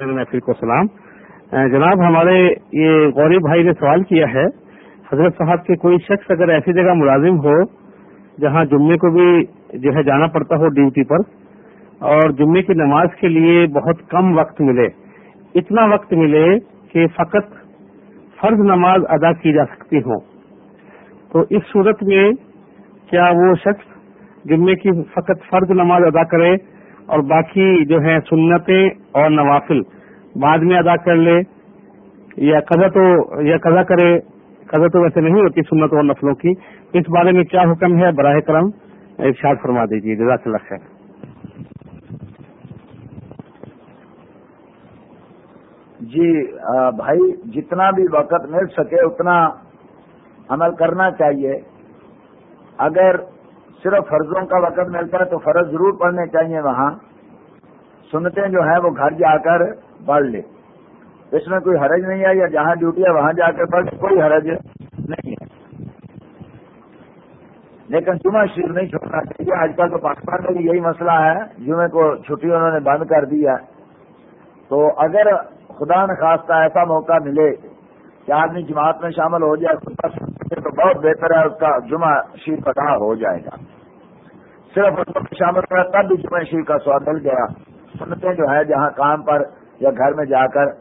محفل کو سلام جناب، ہمارے یہ غوری بھائی نے سوال کیا ہے، حضرت صاحب کے کوئی شخص اگر ایسی جگہ ملازم ہو جہاں جمعے کو بھی جو ہے جانا پڑتا ہو ڈیوٹی پر، اور جمعے کی نماز کے لیے بہت کم وقت ملے، اتنا وقت ملے کہ فقط فرض نماز ادا کی جا سکتی ہو، تو اس صورت میں کیا وہ شخص جمعے کی فقط فرض نماز ادا کرے اور باقی جو ہے سنتیں اور نوافل بعد میں ادا کر لے، یا قضا تو، یا قضا کرے، قضا تو ویسے نہیں ہوتی سنت اور نفلوں کی۔ اس بارے میں کیا حکم ہے؟ براہ کرم ارشاد فرما دیجیے جزاک اللہ خیر۔ جی بھائی، جتنا بھی وقت مل سکے اتنا عمل کرنا چاہیے۔ اگر صرف فرضوں کا وقت ملتا ہے تو فرض ضرور پڑھنے چاہیے وہاں۔ سنتے جو ہیں وہ گھر جا کر پڑھ لے۔ اس میں کوئی حرج نہیں ہے یا جہاں ڈیوٹی ہے وہاں جا کر پڑھ کوئی حرج نہیں ہے۔ لیکن جمعہ شریف نہیں چھوڑنا چاہیے۔ آج کل تو پاکستان میں بھی یہی مسئلہ ہے جمعے کو چھٹی انہوں نے بند کر دیا تو اگر خدا نخواستہ ایسا موقع ملے کہ آدمی جماعت میں شامل ہو جائے تو بہت بہتر ہے اس کا جمعہ شیر ادا ہو جائے گا۔ صرف اس میں شامل ہوا تب بھی جمعہ شیر کا سواد مل گیا۔ سنتے جو ہے جہاں کام پر یا گھر میں جا کر